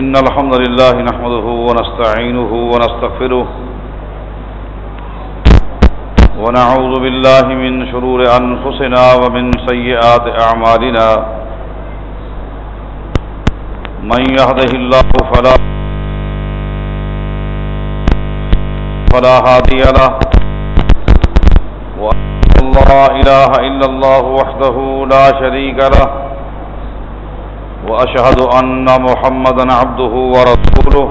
إن الحمد لله نحمده ونستعينه ونستغفره ونعوذ بالله من شرور أنفسنا ومن سيئات أعمالنا من يهده الله فلا فلا هادي له لا إله إلا الله وحده لا شريك له وأشهد أن محمدا عبده ورسوله.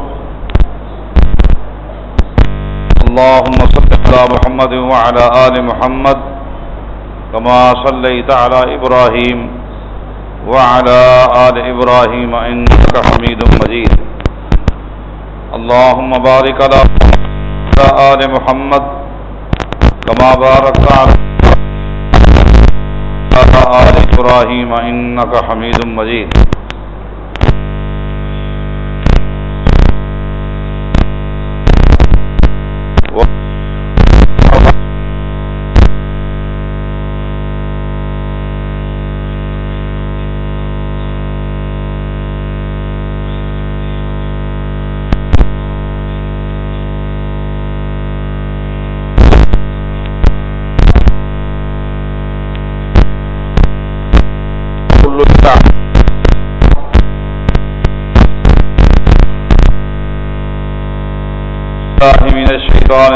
اللهم صل على محمد وعلى آل محمد كما صليت على إبراهيم وعلى آل إبراهيم إنك حميد مجيد. اللهم بارك على آل محمد كما باركت على آل إبراهيم إنك حميد مجيد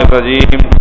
الرجيم.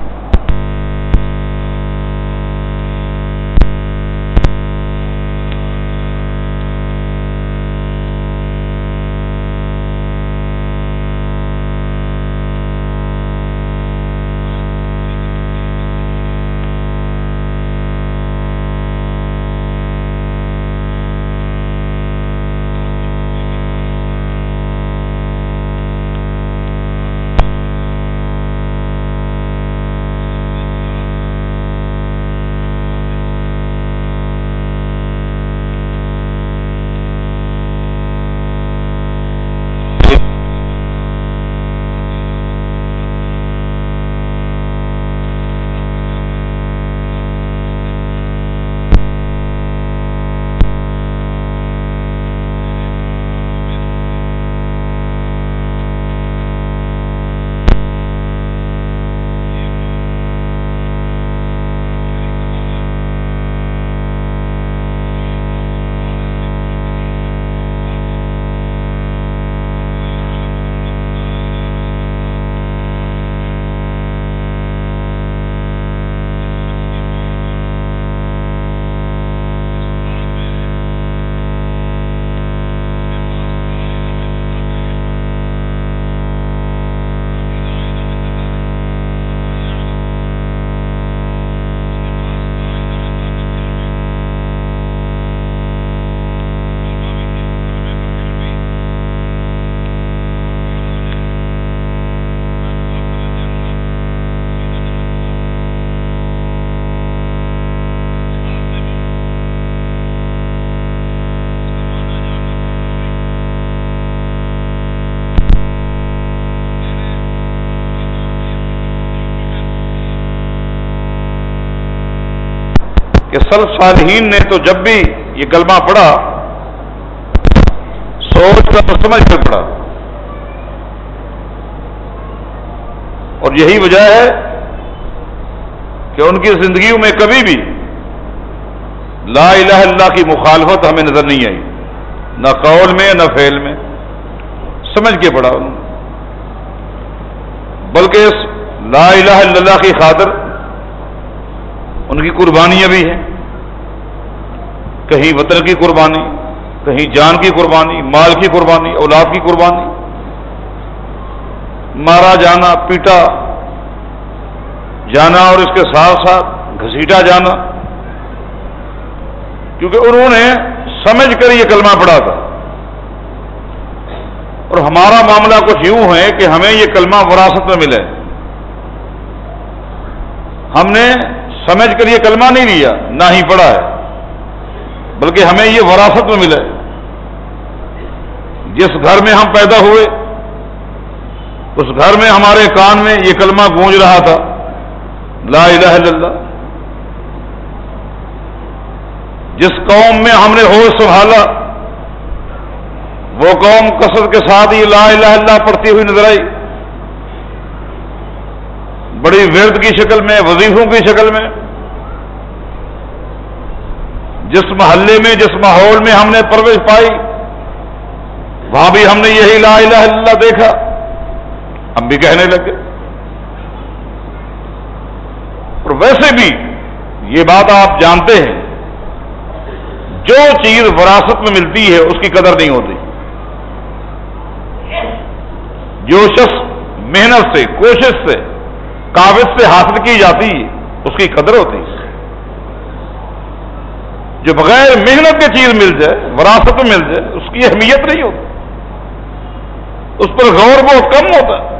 کہ صالحین نے تو جب بھی یہ کلمہ پڑھا، سوچ کر تو سمجھ کر پڑھا۔ اور یہی وجہ ہے کہ ان کی زندگیوں میں کبھی بھی لا الہ اللہ کی مخالفت ہمیں نظر نہیں آئی۔ نہ قول میں، نہ فعل میں۔ سمجھ کے پڑھا۔ انہوں بلکہ اس لا الہ الا اللہ کی خاطر ان کی قربانیاں بھی ہیں۔ کہیں وطن کی قربانی، کہیں جان کی قربانی، مال کی قربانی، اولاد کی قربانی۔ مارا جانا، پیٹا جانا اور اس کے ساتھ ساتھ گھسیٹا جانا۔ کیونکہ انہوں نے سمجھ کر یہ کلمہ پڑھا تھا۔ اور ہمارا معاملہ کچھ یوں ہے کہ ہمیں یہ کلمہ وراثت میں ملے۔ ہم نے سمجھ کر یہ کلمہ نہیں لیا، نہ ہی پڑھا ہے۔ بلکہ ہمیں یہ وراثت میں ملے۔ جس گھر میں ہم پیدا ہوئے، اس گھر میں ہمارے کان میں یہ کلمہ گونج رہا تھا، لا الہ الا اللہ۔ جس قوم میں ہم نے ہوش سنبھالا، وہ قوم کثرت کے ساتھ ہی لا الہ اللہ پڑھتی ہوئی نظر آئی۔ بڑی ورد کی شکل میں، وظیفوں کی شکل میں جس محلے میں، جس ماحول میں ہم نے پرویش پائی، وہاں بھی ہم نے یہی لا الہ اللہ دیکھا۔ ہم بھی کہنے لگے اور ویسے بھی یہ بات آپ جانتے ہیں، جو چیز وراثت میں ملتی ہے، اس کی قدر نہیں ہوتی۔ جو شخص محنت سے، کوشش سے کاغذ سے حاصل کی جاتی ہے، اس کی قدر ہوتی ہے۔ جو بغیر محنت کی چیز مل جائے، وراثت مل جائے، اس کی اہمیت نہیں ہوتی۔ اس پر غور بہت کم ہوتا۔ ہے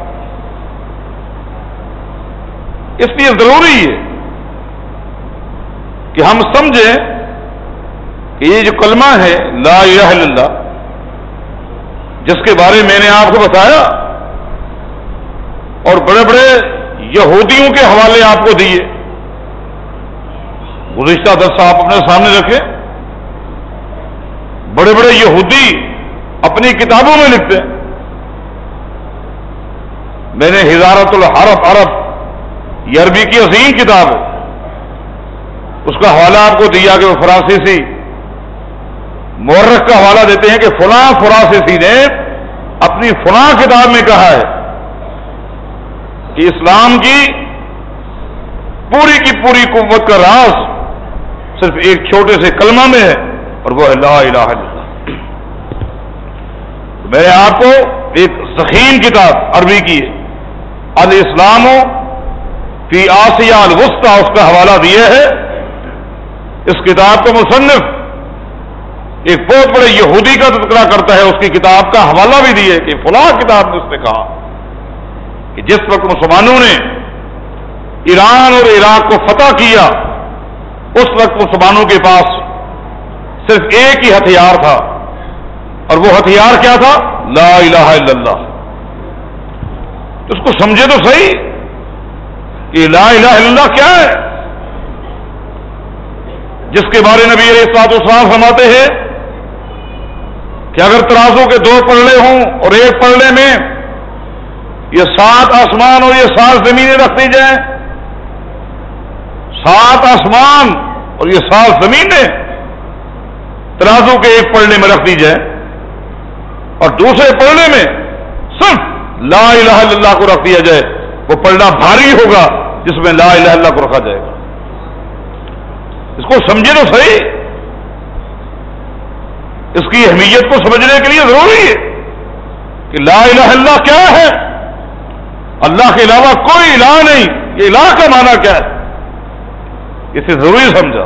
اس لیے ضروری ہے کہ ہم سمجھیں کہ یہ جو کلمہ ہے، لا الہ الا اللہ، جس کے بارے میں نے آپ کو بتایا، اور بڑے بڑے یہودیوں کے حوالے آپ کو دیے۔ گزشتہ دس آپ اپنے سامنے رکھے بڑے بڑے یہودی اپنی کتابوں میں لکھتے ہیں۔ میں نے ہزارت الحرف عرب یہ عربی کی عظیم کتاب ہے۔ اس کا حوالہ آپ کو دیا کہ وہ فرانسیسی مورخ کا حوالہ دیتے ہیں کہ فلاں فرانسیسی نے اپنی فلاں کتاب میں کہا ہے کہ اسلام کی پوری کی پوری قوت کا راز صرف ایک چھوٹے سے کلمہ میں ہے اور وہ لا الہ الا اللہ۔ میں نے آپ کو ایک سخین کتاب عربی کی ہے۔ الاسلام فی آسیہ الوسطی، اس کا حوالہ دیا ہے۔ اس کتاب کا مصنف ایک بہت بڑے یہودی کا تذکرہ کرتا ہے، اس کی کتاب کا حوالہ بھی دیا کہ فلاں کتاب نے اس نے کہا کہ جس وقت مسلمانوں نے ایران اور عراق کو فتح کیا اس وقت مسلمانوں کے پاس صرف ایک ہی ہتھیار تھا اور وہ ہتھیار کیا تھا؟ لا الہ الا اللہ۔ اس کو سمجھے تو صحیح کہ لا الہ الا اللہ کیا ہے؟ جس کے بارے نبی علیہ السلاط اسلام فرماتے ہیں کہ اگر ترازوں کے دو پلڑے ہوں اور ایک پلڑے میں یہ سات آسمان اور یہ سات زمینیں رکھ دی جائیں سات آسمان اور یہ سات زمینیں ترازو کے ایک پلڑے میں رکھ دی جائیں۔ اور دوسرے پلڑے میں صرف لا الہ الا اللہ کو رکھ دیا جائے۔ وہ پلڑا بھاری ہوگا جس میں لا الہ الا اللہ کو رکھا جائے گا۔ اس کو سمجھے تو صحیح۔ اس کی اہمیت کو سمجھنے کے لیے ضروری ہے کہ لا الہ اللہ کیا ہے۔ اللہ کے علاوہ کوئی الہ نہیں۔ یہ الہ کا معنی کیا ہے؟ اسے ضروری سمجھا۔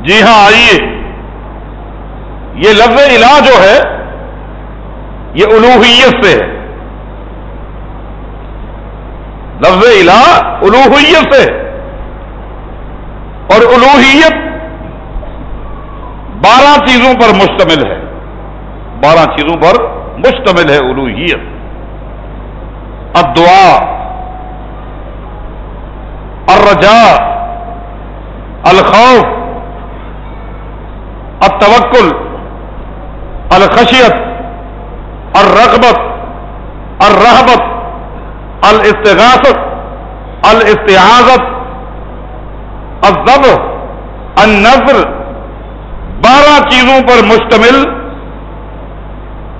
جی ہاں آئیے۔ یہ لفظ الہ جو ہے، یہ الوحیت سے ہے۔ لفظ الہ الوحیت سے۔ اور الوحیت بارہ چیزوں پر مشتمل ہے۔ بارہ چیزوں پر مشتمل ہے الوحیت۔ الدعاء۔ الرجاء، الخوف، التوکل، الخشیت، الرغبت الرحبت الاستغاثت، الاستعاذت الضبط النظر بارہ چیزوں پر مشتمل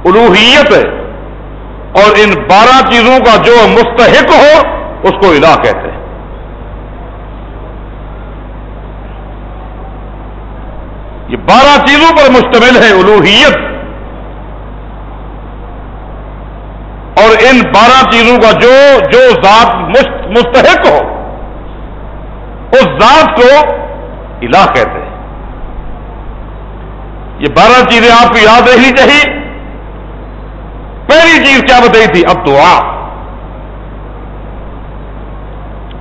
الوحیت ہے اور ان بارہ چیزوں کا جو مستحق ہو اس کو الہ کہتے ہیں یہ بارہ چیزوں پر مشتمل ہے الوحیت۔ اور ان بارہ چیزوں کا جو جو ذات مستحق ہو، اس ذات کو الہ کہتے ہیں۔ یہ بارہ چیزیں آپ کو یاد رہنی چاہیے۔ پہلی چیز کیا بتائی تھی؟ اب دعا۔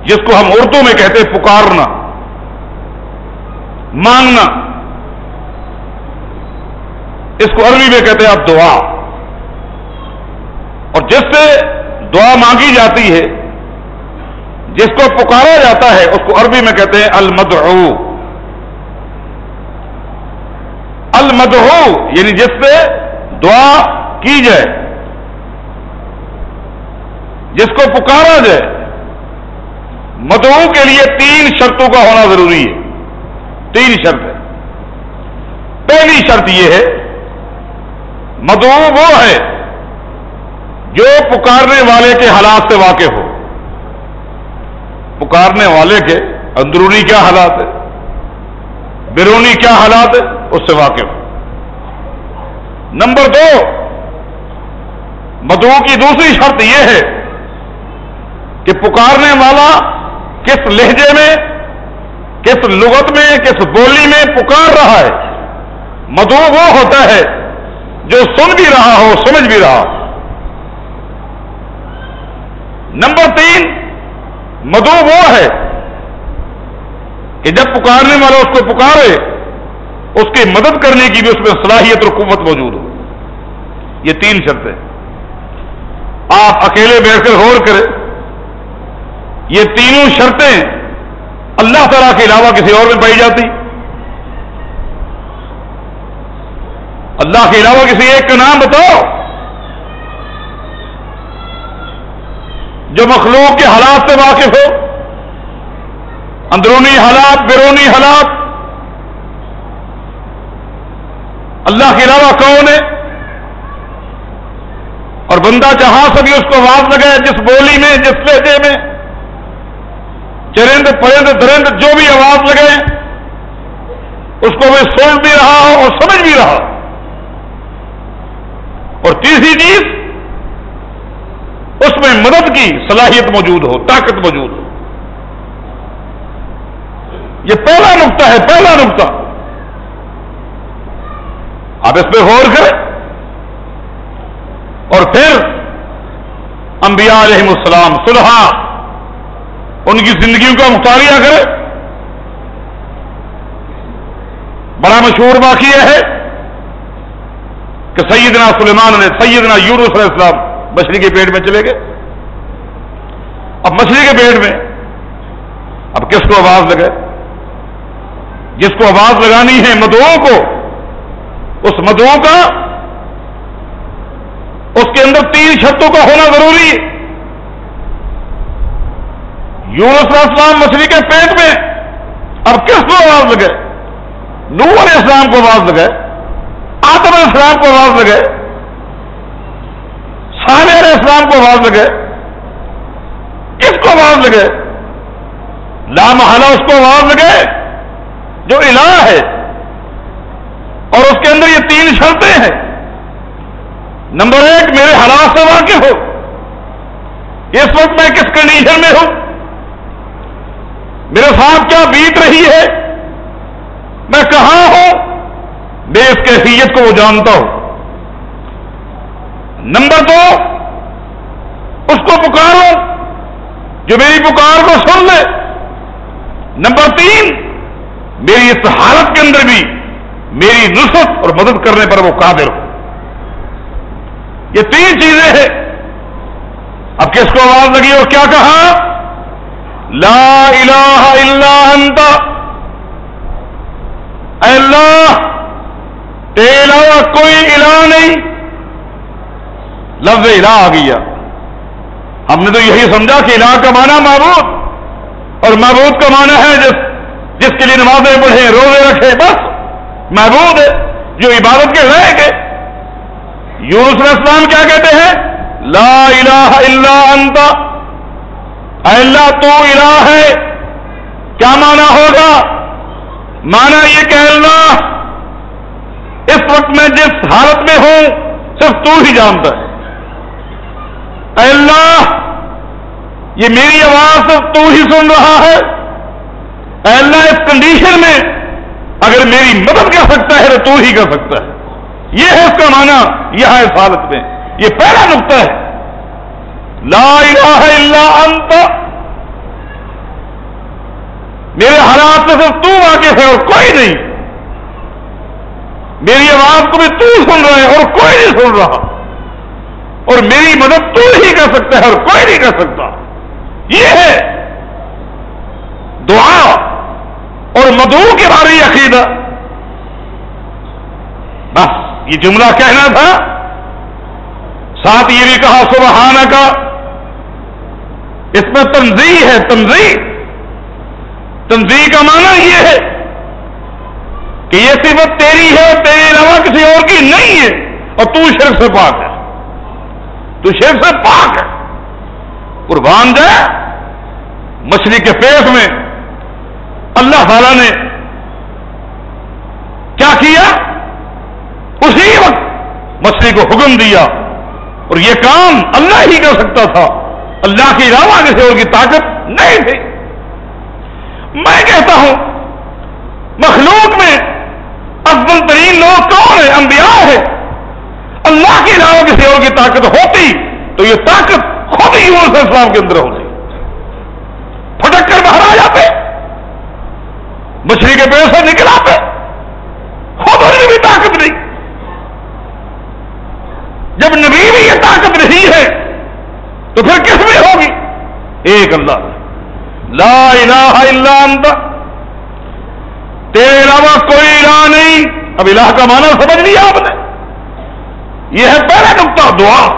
جس کو ہم اردو میں کہتے پکارنا، مانگنا۔ اس کو عربی میں کہتے ہیں اب دعا۔ اور جس سے دعا مانگی جاتی ہے، جس کو پکارا جاتا ہے، اس کو عربی میں کہتے ہیں المدعو۔ مد ہو یعنی جس سے دعا کی جائے، جس کو پکارا جائے۔ مدعو کے لیے تین شرطوں کا ہونا ضروری ہے۔ تین شرط ہے۔ پہلی شرط یہ ہے مدعو وہ ہے جو پکارنے والے کے حالات سے واقف ہو۔ پکارنے والے کے اندرونی کیا حالات ہے بیرونی کیا حالات ہے اس سے واقف نمبر دو، مدعو کی دوسری شرط یہ ہے کہ پکارنے والا کس لہجے میں، کس لغت میں، کس بولی میں پکار رہا ہے۔ مدعو وہ ہوتا ہے جو سن بھی رہا ہو، سمجھ بھی رہا ہو۔ نمبر تین، مدعو وہ ہے کہ جب پکارنے والا اس کو پکارے، اس کی مدد کرنے کی بھی اس میں صلاحیت اور قوت موجود ہو۔ یہ تین شرطیں آپ اکیلے بیٹھ کر غور کریں۔ یہ تینوں شرطیں اللہ تعالی کے علاوہ کسی اور میں پائی جاتی۔ اللہ کے علاوہ کسی ایک کا نام بتاؤ۔ جو مخلوق کے حالات سے واقف ہو۔ اندرونی حالات، بیرونی حالات۔ اللہ کے علاوہ کون ہے؟ اور بندہ جہاں سے بھی اس کو آواز لگائے، جس بولی میں، جس لہجے میں، چرند، پرند، درند، جو بھی آواز لگائے، اس کو وہ سوچ بھی رہا ہو اور سمجھ بھی رہا اور تیسری چیز، اس میں مدد کی صلاحیت موجود ہو، طاقت موجود ہو۔ یہ پہلا نقطہ ہے، پہلا نقطہ۔ آپ اس پہ غور کریں۔ اور پھر انبیاء علیہ السلام سلحا ان کی زندگیوں کا مطالعہ کرے بڑا مشہور واقعہ ہے۔ کہ سیدنا سلیمان نے سیدنا یونس علیہ السلام مچھلی کے پیٹ میں چلے گئے۔ اب مچھلی کے پیٹ میں اب کس کو آواز لگے جس کو آواز لگانی ہے مدعو کو، اس مدعو کا اس کے اندر تین چھتوں کا ہونا ضروری ہے۔ یونس علیہ السلام مچھلی کے پیٹ میں اب کس کو آواز لگے نور علیہ السلام کو آواز لگے آتم علیہ السلام کو آواز لگے علیہ السلام کو آواز لگے کس کو آواز لگے لامحلہ اس کو آواز لگے جو الہ ہے، اور اس کے اندر یہ تین شرطیں ہیں۔ نمبر ایک، میرے حالات سے واقع ہو اس وقت میں کس کنڈیشن میں ہوں؟ میرے ساتھ کیا بیت رہی ہے؟ میں کہاں ہوں؟ میں اس کیفیت کو وہ جانتا ہوں نمبر دو، اس کو پکارو جو میری پکار کو سن لے۔ نمبر تین، میری اس حالت کے اندر بھی میری نصرت اور مدد کرنے پر وہ قادر ہو۔ یہ تین چیزیں ہیں۔ اب کس کو آواز لگی اور کیا کہا؟ لا الہ الا انت۔ اے اللہ علاوہ کوئی الہ نہیں۔ لفظ الہ آ گیا۔ ہم نے تو یہی سمجھا کہ الہ کا معنی محبوب اور محبوب کا معنی ہے جس جس کے لیے نمازیں پڑھیں، روزے رکھے بس۔ محبوب ہے، جو عبادت کے رہے گے یونس علیہ السلام کیا کہتے ہیں؟ لا الہ الا انت۔ اے اللہ، تو الہ ہے۔ کیا معنی ہوگا؟ مانا یہ کہ اللہ اس وقت میں جس حالت میں ہوں، صرف تو ہی جانتا ہے۔ اے اللہ، یہ میری آواز صرف تو ہی سن رہا ہے۔ اے اللہ، اس کنڈیشن میں اگر میری مدد کر سکتا ہے تو تو ہی کر سکتا ہے۔ یہ ہے اس کا معنی، یہاں اس حالت میں۔ یہ پہلا نقطہ ہے۔ لا الہ الا انت۔ میرے حالات میں صرف تو واقف ہے اور کوئی نہیں۔ میری آواز کو بھی تو سن رہا ہے اور کوئی نہیں سن رہا۔ اور میری مدد تو ہی کر سکتا ہے اور کوئی نہیں کر سکتا۔ یہ ہے۔ دعا اور مدعو کے بارے عقیدہ۔ بس، یہ جملہ کہنا تھا۔ ساتھ یہ بھی کہا سبحانہ کا اس میں تنظیم ہے تنظیم تنظیم کا معنی یہ ہے۔ کہ یہ صفت تیری ہے، تیرے علاوہ کسی اور کی نہیں ہے، اور تو شرک سے پاک ہے۔ تو شرک سے پاک ہے۔ قربان جائے مچھلی کے پیٹ میں اللہ تعالی نے کیا کیا؟ اسی وقت مچھلی کو حکم دیا۔ اور یہ کام اللہ ہی کر سکتا تھا۔ اللہ کے علاوہ کسی اور کی طاقت نہیں تھی۔ میں کہتا ہوں، مخلوق میں افضل ترین لوگ کون ہیں؟ انبیاء ہے اللہ کے علاوہ کسی اور کی طاقت ہوتی تو یہ طاقت خود ہی اسلام کے اندر ہوتی پھٹک کر باہر آ جاتے، مچھلی کے پیڑ سے نکل آتے، خود ہونے بھی طاقت نہیں۔ جب نبی بھی یہ طاقت نہیں ہے، تو پھر کس میں ہوگی؟ ایک اللہ۔ لا الہ الا انت۔ تیرے علاوہ کوئی الہ نہیں۔ اب الہ کا معنی سمجھ لیا آپ نے۔ یہ ہے پہلا نقطہ دعا۔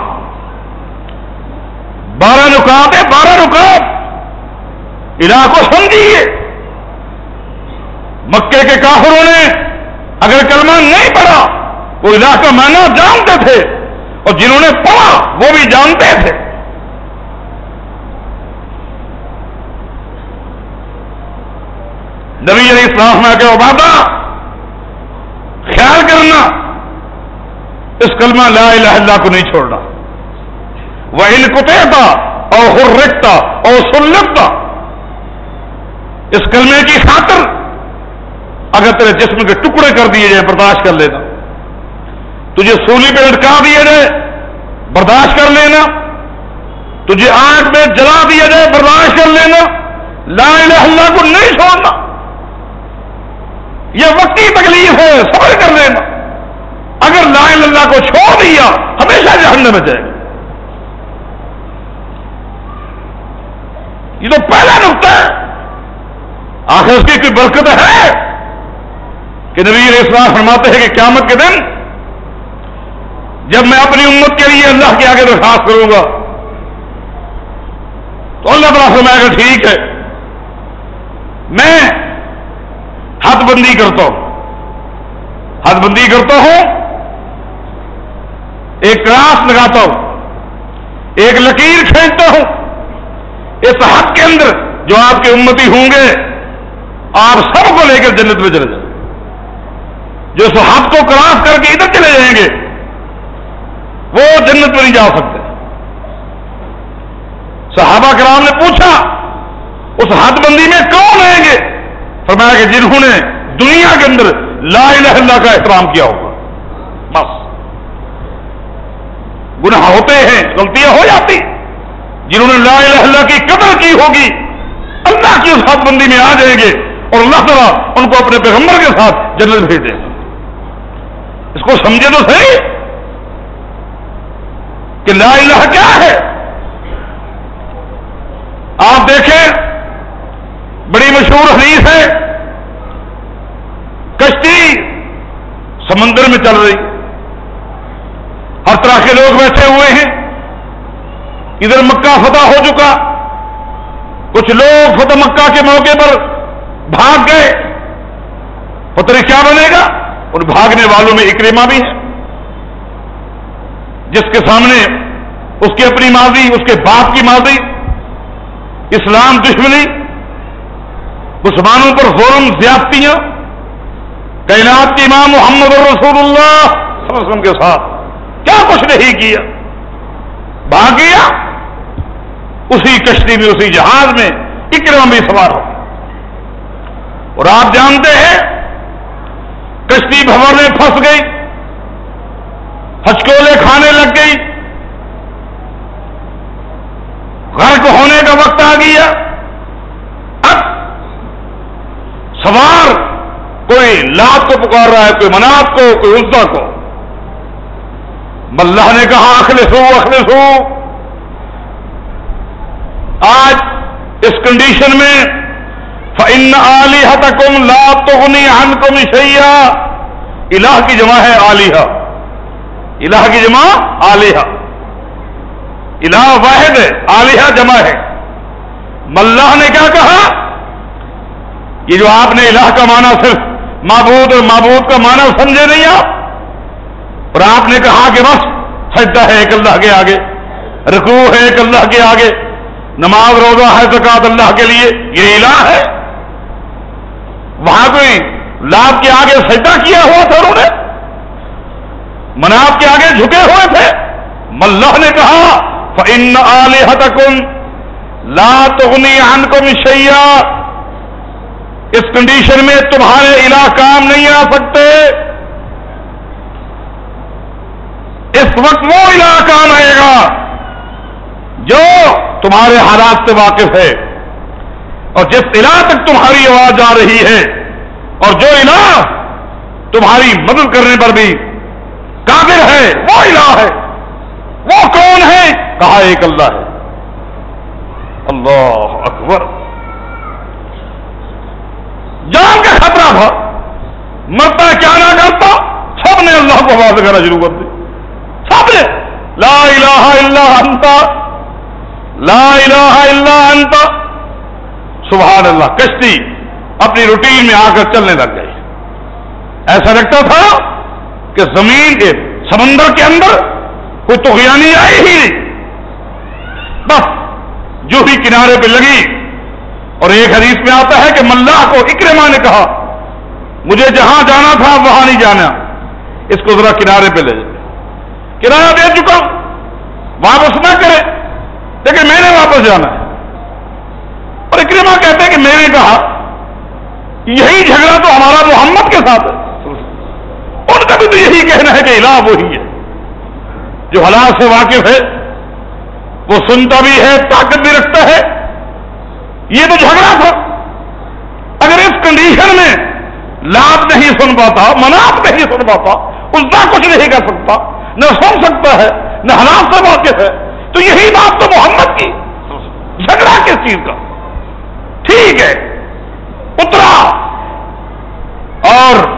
بارہ نکات ہے، بارہ نکات الہ کو سمجھیے مکے کے کافروں نے اگر کلمہ نہیں پڑھا، وہ الہ کا معنی جانتے تھے۔ اور جنہوں نے پڑھا، وہ بھی جانتے تھے۔ نبی علیہ السلام میں کہ عبادہ خیال کرنا اس کلمہ لا الہ اللہ کو نہیں چھوڑنا۔ وہ ان کتا اور حرکتا اور سلتا اس کلمے کی خاطر اگر تیرے جسم کے ٹکڑے کر دیے جائیں، برداشت کر لینا۔ تجھے سولی پہ لٹکا دیا جائے برداشت کر لینا۔ تجھے آنکھ میں جلا دیا جائے برداشت کر لینا۔ لا الہ اللہ کو نہیں چھوڑنا۔ یہ وقتی تکلیف ہے، صبر کر لینا۔ اگر لا الہ اللہ کو چھوڑ دیا، ہمیشہ جہنم میں جائے گا۔ یہ تو پہلا نقطہ ہے۔ آخر اس کی کوئی برکت ہے؟ کہ نبی علیہ السلام فرماتے ہیں کہ قیامت کے دن جب میں اپنی امت کے لیے اللہ کے آگے درخواست کروں گا، تو اللہ تعالیٰ فرمائے گا، ٹھیک ہے۔ میں ہاتھ بندی کرتا ہوں۔ ہاتھ بندی کرتا ہوں۔ ایک کراس لگاتا ہوں، ایک لکیر کھینچتا ہوں۔ اس ہاتھ کے اندر جو آپ کے امتی ہوں گے، آپ سب کو لے کر جنت میں چلے جائیں۔ جو اس ہاتھ کو کراس کر کے ادھر چلے جائیں گے، وہ جنت میں نہیں جا سکتے۔ صحابہ کرام نے پوچھا، اس ہاتھ بندی میں کون رہیں گے؟ فرمایا کہ جنہوں نے دنیا کے اندر لا الہ اللہ کا احترام کیا ہوگا بس گناہ ہوتے ہیں، غلطیاں ہو جاتی۔ جنہوں نے لا الہ اللہ کی قدر کی ہوگی، اللہ کی اس ہاتھ بندی میں آ جائیں گے اور اللہ تعالیٰ ان کو اپنے پیغمبر کے ساتھ جنرل بھیج دے گا اس کو سمجھے تو صحیح کہ لا الہ کیا ہے۔ آپ دیکھیں، بڑی مشہور حدیث ہے، کشتی سمندر میں چل رہی۔ ہر طرح کے لوگ بیٹھے ہوئے ہیں۔ ادھر مکہ فتح ہو چکا۔ کچھ لوگ فتح مکہ کے موقع پر بھاگ گئے۔ پتہ کیا بنے گا؟ ان بھاگنے والوں میں اکریما بھی ہے۔ جس کے سامنے اس کی اپنی ماضی، اس کے باپ کی ماضی، اسلام دشمنی، مسلمانوں پر ظلم، زیادتیاں، کائنات کے امام محمد رسول اللہ صلی اللہ علیہ وسلم کے ساتھ۔ کیا کچھ نہیں کیا۔ بھاگ گیا اسی کشتی میں، اسی جہاز میں اکرم بھی سوار ہو۔ اور آپ جانتے ہیں، کشتی بھور میں پھنس گئی، ہچکولے کھانے لگ گئی۔ غرق ہونے کا وقت آ گیا۔ اب سوار، کوئی لات کو پکار رہا ہے، کوئی مناف کو، کوئی عزا کو۔ ملہ نے کہا اخلص ہو اخلص ہو۔ آج اس کنڈیشن میں فن علی کم لات تو ہن کم شیا الہ کی جمع ہے عالیہ الہ کی جمع آلیہ الہ واحد ہے آلیہ جمع ہے۔ ملہ نے کیا کہا؟ یہ جو آپ نے الہ کا معنی صرف معبود اور معبود کا معنی سمجھے نہیں آپ؟ اور آپ نے کہا کہ بس، سجدہ ہے ایک اللہ کے آگے، رکوع ہے ایک اللہ کے آگے، نماز روزہ ہے زکات اللہ کے لیے، یہ الہ ہے۔ وہاں کوئی لاب کے آگے سجدہ کیا ہوا تھا انہوں نے؟ مناب کے آگے جھکے ہوئے تھے۔ ملہ نے کہا ان آلحتکم لا تغنی عنکم شیا اس کنڈیشن میں تمہارے الہ کام نہیں آ سکتے۔ اس وقت وہ الہ کام آئے گا جو تمہارے حالات سے واقف ہے اور جس الہ تک تمہاری آواز آ رہی ہے اور جو الہ تمہاری مدد کرنے پر بھی قابل ہے، وہ الہ ہے۔ وہ کون ہے؟ کہا ایک اللہ ہے۔ اللہ اکبر۔ جان کا خطرہ تھا۔ مرتا کیا نہ کرتا؟ سب نے اللہ کو آواز کرنا شروع کر دی سب نے لا الہ الا انتا لا الہ الا انتا سبحان اللہ کشتی اپنی روٹین میں آ کر چلنے لگ گئی۔ ایسا لگتا تھا کہ زمین کے سمندر کے اندر کوئی تو آئی ہی بس، جو ہی کنارے پہ لگی۔ اور ایک حدیث میں آتا ہے کہ ملا کو اکرما نے کہا، مجھے جہاں جانا تھا وہاں نہیں جانا۔ اس کو ذرا کنارے پہ لے جائے کرایہ دے چکا ہوں۔ واپس نہ کرے۔ لیکن میں نے واپس جانا ہے۔ اور اکرما کہتے ہیں کہ میں نے کہا، یہی جھگڑا تو ہمارا محمد کے ساتھ ہے۔ ان کا بھی تو یہی کہنا ہے کہ الہ وہی ہے۔ جو حالات سے واقف ہے، وہ سنتا بھی ہے، طاقت بھی رکھتا ہے۔ یہ تو جھگڑا تھا۔ اگر اس کنڈیشن میں لاب نہیں سن پاتا مناپ نہیں سن پاتا، اس کا کچھ نہیں کر سکتا۔ نہ سن سکتا ہے، نہ حالات سے واقف ہے۔ تو یہی بات تو محمد کی۔ جھگڑا کس چیز کا؟ ٹھیک ہے۔ اترا۔ اور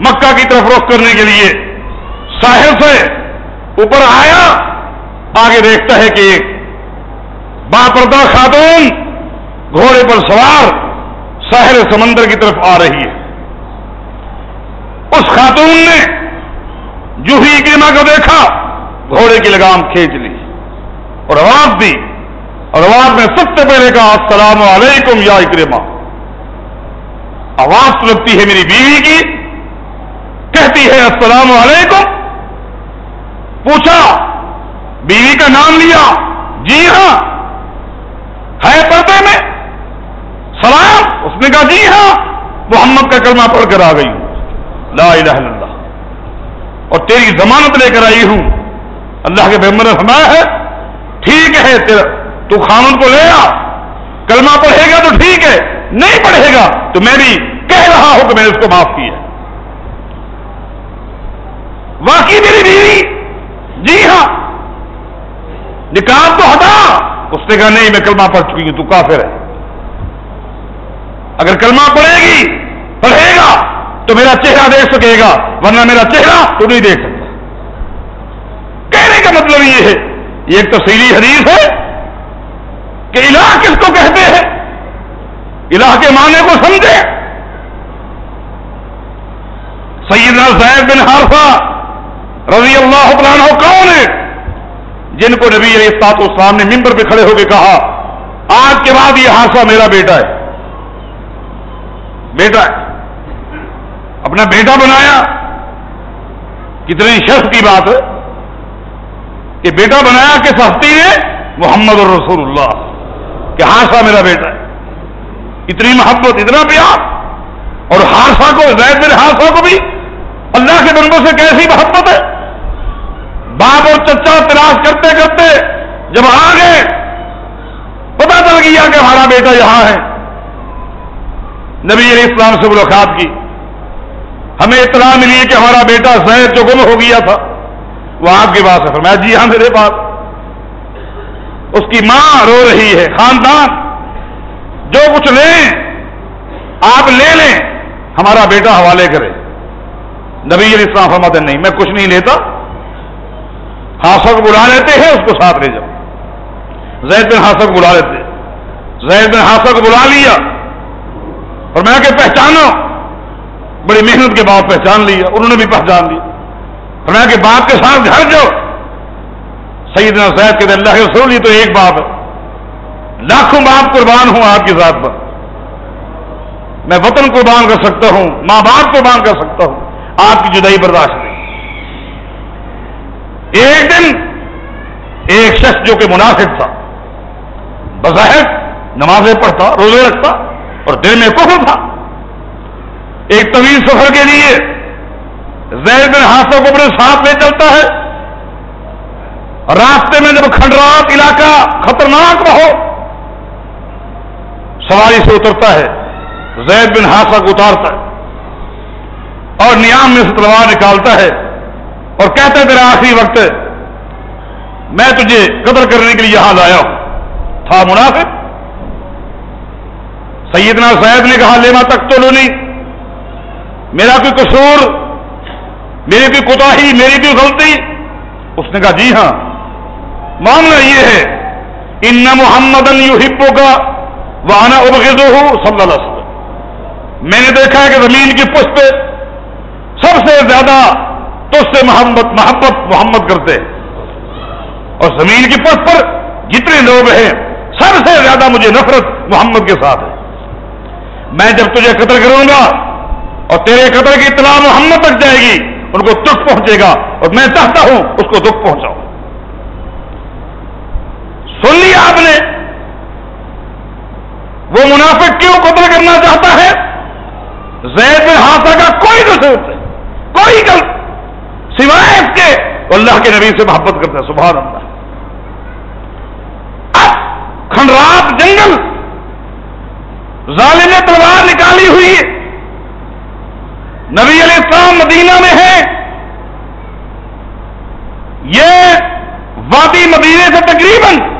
مکہ کی طرف رخ کرنے کے لیے ساحل سے اوپر آیا۔ آگے دیکھتا ہے کہ ایک باپردہ خاتون گھوڑے پر سوار ساحل سمندر کی طرف آ رہی ہے۔ اس خاتون نے جو ہی اکریما کو دیکھا، گھوڑے کی لگام کھینچ لی۔ اور آواز دی۔ اور آواز میں سب سے پہلے کہا، السلام علیکم یا اکریما آواز تو لگتی ہے میری بیوی کی۔ کہتی ہے، السلام علیکم۔ پوچھا، بیوی کا نام لیا۔ جی ہاں۔ ہے پردے میں۔ سلام۔ اس نے کہا جی ہاں۔ محمد کا کلمہ پڑھ کر آ گئی لا الہ الا اللہ۔ اور تیری ضمانت لے کر آئی ہوں۔ اللہ کے نے فرمایا ہے، ٹھیک ہے تیرا، تو خانون کو لے آ۔ کلمہ پڑھے گا تو ٹھیک ہے، نہیں پڑھے گا تو میں بھی کہہ رہا ہوں کہ میں نے اس کو معاف کیا۔ واقعی میری بیوی؟ جی ہاں۔ نکاح تو ہٹا۔ اس نے کہا، نہیں، میں کلمہ پڑھ چکی ہوں، تو کافر ہے۔ اگر کلمہ پڑھے گی، پڑھے گا۔ تو میرا چہرہ دیکھ سکے گا، ورنہ میرا چہرہ تو نہیں دیکھ سکتا۔ کہنے کا مطلب یہ ہے، یہ ایک تفصیلی حدیث ہے کہ الہ کس کو کہتے ہیں؟ الہ کے معنی کو سمجھے۔ سیدنا زید بن حارفہ رضی اللہ عنہ کون ہے جن کو نبی علیہ سات اسلام نے ممبر پہ کھڑے ہو کے کہا، آج کے بعد یہ حادثہ میرا بیٹا ہے۔ بیٹا ہے۔ اپنا بیٹا بنایا۔ کتنی شرف کی بات ہے۔ کہ بیٹا بنایا کس ہستی نے محمد الرسول اللہ۔ کہ ہادثہ میرا بیٹا ہے۔ اتنی محبت، اتنا پیار۔ اور ہادثہ کو زید میرے حادثہ کو بھی اللہ کے بندوں سے کیسی محبت ہے؟ باپ اور چچا تلاش کرتے کرتے جب آ گئے پتا چل گیا کہ ہمارا بیٹا یہاں ہے۔ نبی علیہ السلام سے ملاقات کی۔ ہمیں اطلاع ملی کہ ہمارا بیٹا زید جو گم ہو گیا تھا، وہ آپ کے پاس ہے۔ میں جی ہاں میرے پاس۔ اس کی ماں رو رہی ہے۔ خاندان، جو کچھ لیں، آپ لے لیں، ہمارا بیٹا حوالے کرے۔ نبی علیہ السلام فرماتے، نہیں، میں کچھ نہیں لیتا۔ ہاسک بلا لیتے ہیں، اس کو ساتھ لے جاؤ۔ زید بن ہاسک بلا لیتے۔ زید بن ہاسک بلا لیا۔ اور میں کہ پہچانو۔ بڑی محنت کے بعد پہچان لیا انہوں نے بھی پہچان لیا اور میں کہ باپ کے ساتھ گھر جاؤ سیدنا زید کے اللہ کے رسول، یہ تو ایک باپ ہے۔ لاکھوں باپ قربان ہوں آپ کی ذات پر۔ میں وطن قربان کر سکتا ہوں، ماں باپ قربان کر سکتا ہوں۔ آپ کی جدائی برداشت نہیں۔ ایک دن ایک شخص جو کہ مناسب تھا، بظاہر نمازیں پڑھتا، روزے رکھتا اور دل میں کفر تھا۔ ایک طویل سفر کے لیے زید بن ہاتھوں کو اپنے ساتھ لے چلتا ہے۔ راستے میں جب کھنڈرات علاقہ خطرناک ہو، سواری سے اترتا ہے، زید بن ہاسا کو اتارتا ہے اور نیام میں سے تلوار نکالتا ہے اور کہتا ہے، تیرا آخری وقت میں تجھے قدر کرنے کے لیے یہاں لایا ہوں۔ تھا منافق۔ سیدنا زید نے کہا، لیما تک تو لو نہیں میرا کوئی قصور، میری کوئی کوتا میری کوئی غلطی؟ اس نے کہا جی ہاں۔ معاملہ یہ ہے، ان محمد یو کا وانا ابغض ہوں صلی اللہ علیہ وسلم۔ میں نے دیکھا ہے کہ زمین کی پشت سب سے زیادہ تو اس سے محمد محبت محمد کرتے اور زمین کی پشت پر جتنے لوگ ہیں، سب سے زیادہ مجھے نفرت محمد کے ساتھ ہے۔ میں جب تجھے قتل کروں گا اور تیرے قتل کی اطلاع محمد تک جائے گی، ان کو دکھ پہنچے گا اور میں چاہتا ہوں اس کو دکھ پہنچاؤں۔ سن لیا آپ نے؟ وہ منافق کیوں قتل کرنا چاہتا ہے؟ زید بن ہاسا کا کوئی قصور نہیں، کوئی غلط سوائے اس کے اللہ کے نبی سے محبت کرتا ہے، سبحان اللہ۔ اب کھنڈرات جنگل، ظالم نے تلوار نکالی ہوئی نبی علیہ السلام مدینہ میں ہے۔ یہ وادی مدینے سے تقریباً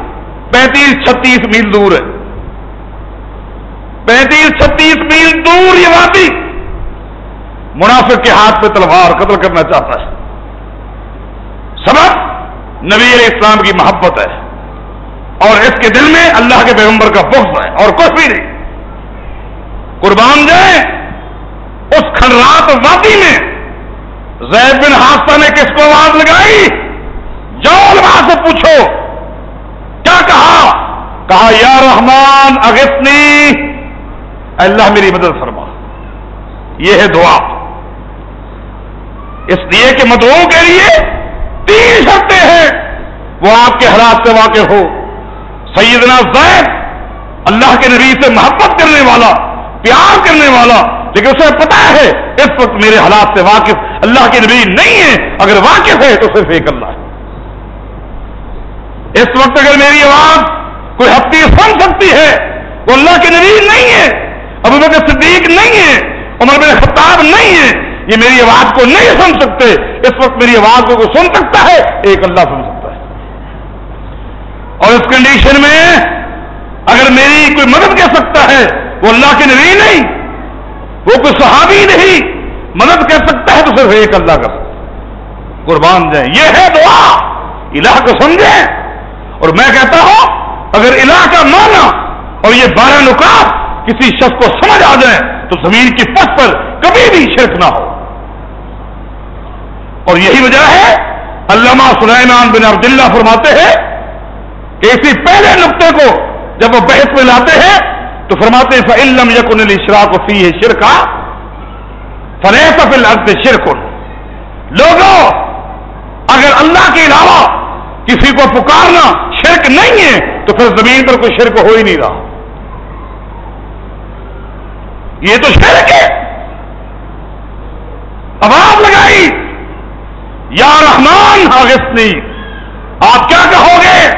پینتیس چھتیس میل دور ہے۔ پینتیس چھتیس میل دور یہ وادی منافق کے ہاتھ پہ تلوار قتل کرنا چاہتا ہے۔ سبب نبی علیہ السلام کی محبت ہے۔ اور اس کے دل میں اللہ کے پیغمبر کا بغض ہے۔ اور کچھ بھی نہیں۔ قربان جائیں، اس کھنڈرات وادی میں زید بن حادثہ نے کس کو آواز لگائی؟ جو سے پوچھو۔ کیا کہا؟ کہا، یا رحمان اگسنی اللہ میری مدد فرما۔ یہ ہے دعا۔ اس لیے کہ مدعو کے لیے تین شرطیں ہیں۔ وہ آپ کے حالات سے واقع ہو۔ سیدنا زید، اللہ کے نبی سے محبت کرنے والا، پیار کرنے والا لیکن اسے پتا ہے اس وقت میرے حالات سے واقف اللہ کے نبی نہیں ہے اگر واقف ہے تو صرف ایک اللہ ہے۔ اس وقت اگر میری آواز کوئی ہفتی سن سکتی ہے، وہ اللہ کے نبی نہیں ہے ابو بکر صدیق نہیں ہے عمر بن خطاب نہیں ہے یہ میری آواز کو نہیں سن سکتے۔ اس وقت میری آواز کو کوئی سن سکتا ہے، ایک اللہ سن سکتا ہے۔ اور اس کنڈیشن میں اگر میری کوئی مدد کر سکتا ہے، وہ اللہ کے نبی نہیں۔ وہ کوئی صحابی نہیں، مدد کر سکتا ہے تو صرف ایک اللہ کا قربان جائیں۔ یہ ہے دعا۔ الہ کو سمجھیں۔ اور میں کہتا ہوں، اگر الہ کا مانا اور یہ بارہ نکات کسی شخص کو سمجھ آ جائے تو زمین کی پت پر کبھی بھی شرک نہ ہو۔ اور یہی وجہ ہے، علامہ سلیمان بن عبداللہ فرماتے ہیں کہ اسی پہلے نقطے کو جب وہ بحث میں لاتے ہیں تو فرماتے ہیں فعلم یقن علی شراک فی ہے شرکا فریف فل شرکن لوگوں اگر اللہ کے علاوہ کسی کو پکارنا شرک نہیں ہے، تو پھر زمین پر کوئی شرک ہو ہی نہیں رہا۔ یہ تو شرک ہے۔ آواز لگائی۔ یا رحمان حاغسنی آپ کیا کہو گے؟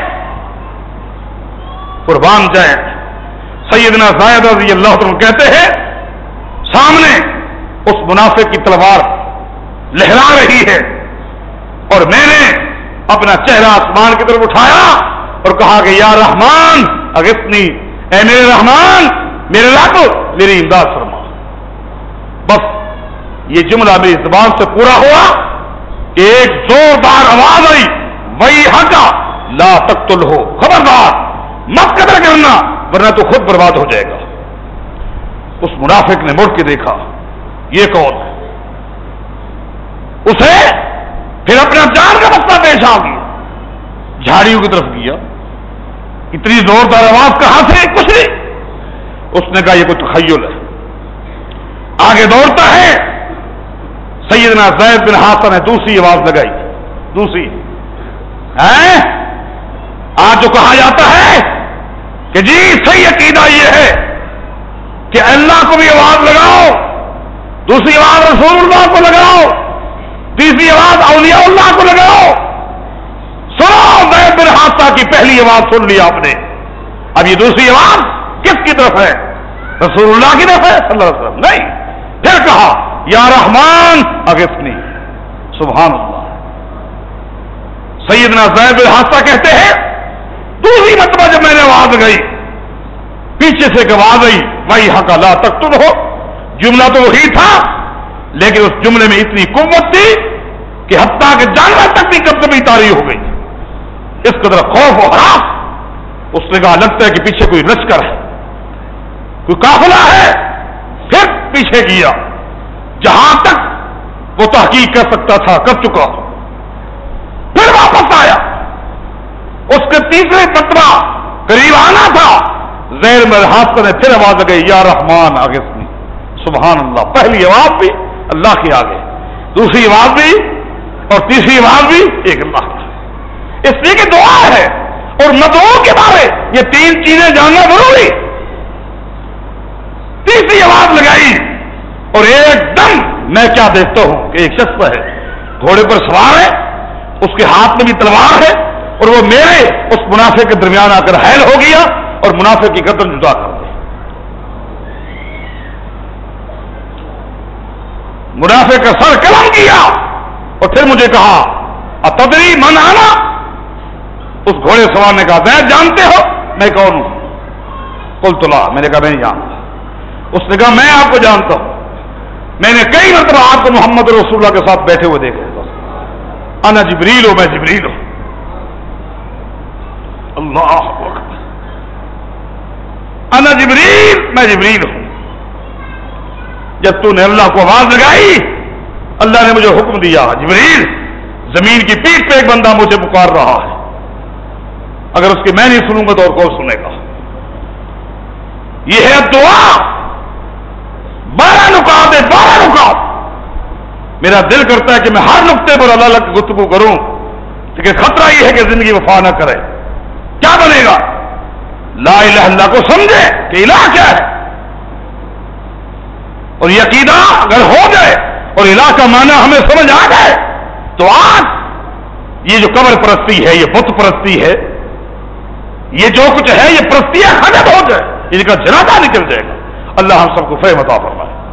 قربان جائیں۔ سیدنا زائد رضی اللہ عنہ کہتے ہیں، سامنے اس منافع کی تلوار لہرا رہی ہے اور میں نے اپنا چہرہ آسمان کی طرف اٹھایا اور کہا کہ یا رحمان اگستنی اے میرے رحمان، میرے رب، میری امداد فرما۔ بس یہ جملہ میری زبان سے پورا ہوا کہ ایک زوردار آواز آئی وہی ہکا لا تک ہو خبردار، مت قدر کرنا۔ ورنہ تو خود برباد ہو جائے گا۔ اس منافق نے مڑ کے دیکھا، یہ کون ہے؟ اسے پھر اپنا جان کا مسئلہ پیش آ گیا۔ جھاڑیوں کی طرف گیا۔ اتنی زوردار آواز کہاں سے؟ کچھ نہیں۔ اس نے کہا، یہ کوئی تخیل ہے۔ آگے دوڑتا ہے۔ سیدنا زید بن حسن نے دوسری آواز لگائی۔ دوسری۔ ہے آج جو کہا جاتا ہے کہ جی صحیح عقیدہ یہ ہے کہ اللہ کو بھی آواز لگاؤ، دوسری آواز رسول اللہ کو لگاؤ، تیسری آواز اولیاء اللہ کو لگاؤ۔ سنو زید بن حادثہ کی پہلی آواز سن لی آپ نے۔ اب یہ دوسری آواز کس کی طرف ہے؟ رسول اللہ کی طرف ہے، صلی اللہ علیہ وسلم۔ نہیں، پھر کہا، یا رحمان اگفنی سبحان اللہ۔ سیدنا زید حادثہ کہتے ہیں دوسری مرتبہ جب میں نے آواز گئی پیچھے سے ایک آواز آئی بھائی حق اللہ تک تم ہو جملہ تو وہی تھا، لیکن اس جملے میں اتنی قوت تھی کہ حتیٰ کہ جانور تک بھی کب کبھی تاری ہو گئی۔ اس قدر خوف و حراس، اس نے کہا لگتا ہے کہ پیچھے کوئی لشکر ہے، کوئی قافلہ ہے۔ پھر پیچھے کیا، جہاں تک وہ تحقیق کر سکتا تھا، کر چکا۔ پھر واپس آیا۔ اس کے تیسرے پترا قریب آنا تھا۔ زیر میں ہاتھ نے پھر آواز گئی یا رحمان آگے سبحان اللہ۔ پہلی آواز بھی اللہ کی آگے۔ دوسری آواز بھی اور تیسری آواز بھی ایک اللہ کی اس لیے کہ دعا ہے اور ندوؤں کے بارے یہ تین چیزیں جاننا ضروری۔ تیسری آواز لگائی اور ایک دم میں کیا دیکھتا ہوں کہ ایک شخص ہے، گھوڑے پر سوار ہے، اس کے ہاتھ میں بھی تلوار ہے اور وہ میرے اس منافع کے درمیان آ کر حیل ہو گیا اور منافع کی قدر جدا کر دی۔ منافع کا سر قلم کیا اور پھر مجھے کہا، اتدری من آنا اس گھوڑے سوار نے کہا، میں جانتے ہو؟ میں کون ہوں. کل تلا میں نے کہا، میں نہیں جانتا. اس نے کہا، میں آپ کو جانتا ہوں۔ میں نے کئی مرتبہ آپ کو محمد رسول اللہ کے ساتھ بیٹھے ہوئے دیکھے انا جبریل ہو میں جبریل ہوں۔ اللہ انا جبریل، میں جبریل ہوں۔ جب تو نے اللہ کو آواز لگائی، اللہ نے مجھے حکم دیا، جبریل، زمین کی پیٹ پہ ایک بندہ مجھے پکار رہا ہے۔ اگر اس کی میں نہیں سنوں گا تو اور کون سنے گا؟ یہ ہے دعا۔ بارہ نکات ہے، بارہ نکات میرا دل کرتا ہے کہ میں ہر نقطے پر اللہ اللہ کی گفتگو کروں، لیکن خطرہ یہ ہے کہ زندگی وفا نہ کرے۔ کیا بنے گا؟ لا الہ اللہ کو سمجھے کہ الہ کیا ہے۔ اور یہ عقیدہ اگر ہو جائے اور الہ کا معنی ہمیں سمجھ آ جائے، تو آج یہ جو قبر پرستی ہے، یہ بت پرستی ہے، یہ جو کچھ ہے، یہ پرستیاں ختم ہو جائے، ان کا جنازہ نکل جائے گا۔ اللہ ہم سب کو فہم عطا فرمائے۔